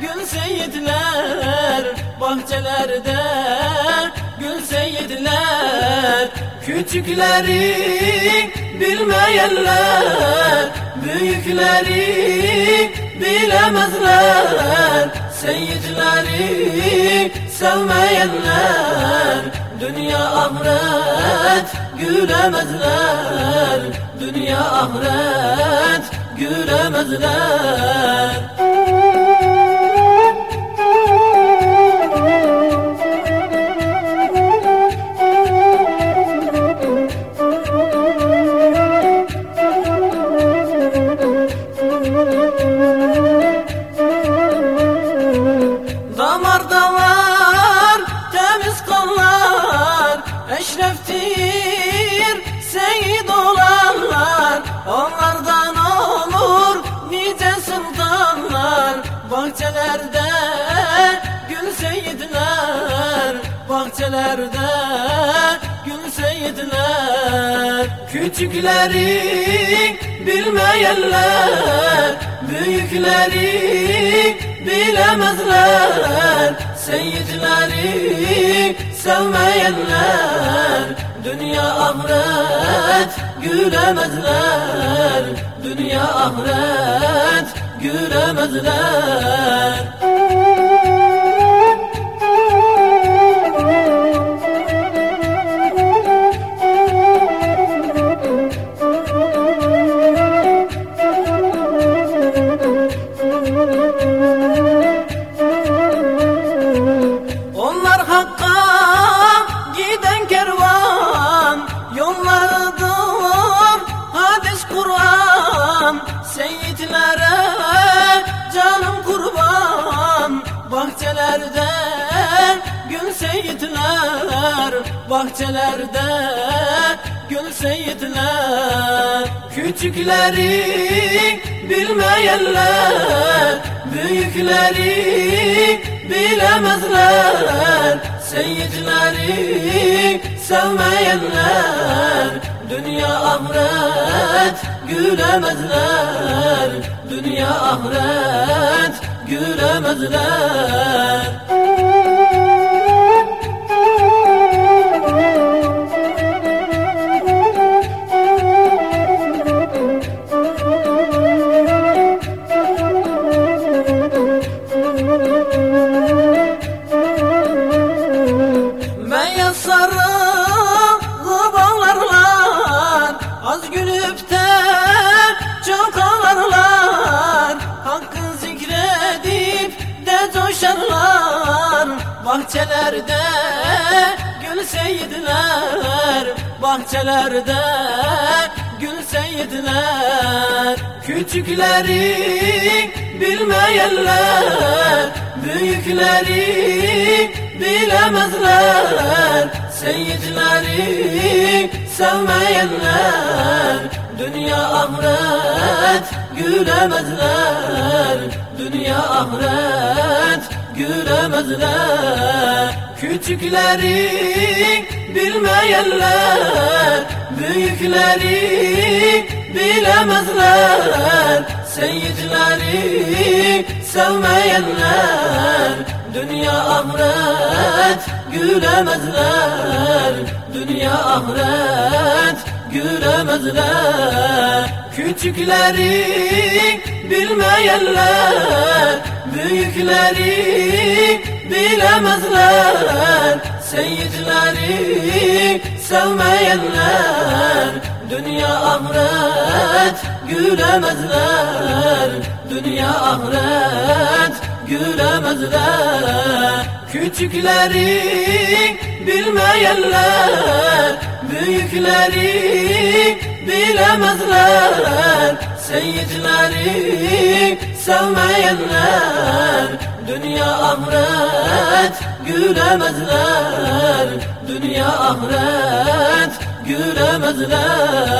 Gül seyitler. Bahçelerde Gül seyitler. Küçükleri bilmeyenler Büyükleri bilemezler. Seyitleri sevmeyenler Dünya ahiret gülemezler. Dünya ahiret gülemezler Bahçelerde gül seyitler Küçükleri bilmeyenler Büyükleri bilemezler. Seyitleri sevmeyenler Dünya ahiret gülemezler. Dünya ahiret gülemezler Onlar hakka giden kervan Yollarıdır hadis Kur'an. Seyitlere canım kurban Bahçelerde gül seyitler Bahçelerde gül seyitler. Küçükleri bilmeyenler Büyükleri bilemezler Seyitleri sevmeyenler. Dünya ahiret gülemezler Dünya ahiret gülemezler de coşarlar Bahçelerde gül seyitler Bahçelerde gül seyitler Küçükleri bilmeyenler Büyükleri bilemezler. Seyitleri sevmeyenler Dünya ahiret gülemezler. Dünya ahiret gülemezler. Küçükleri bilmeyenler Büyükleri bilemezler. Seyitleri sevmeyenler Dünya ahiret gülemezler. Dünya ahiret gülemezler. Küçükleri bilmeyenler Büyükleri bilemezler. Seyitleri sevmeyenler. Dünya ahiret gülemezler. Dünya ahiret gülemezler. Küçükleri bilmeyenler Büyükleri bilemezler. Seyitleri sevmeyenler Dünya ahiret gülemezler. Dünya ahiret gülemezler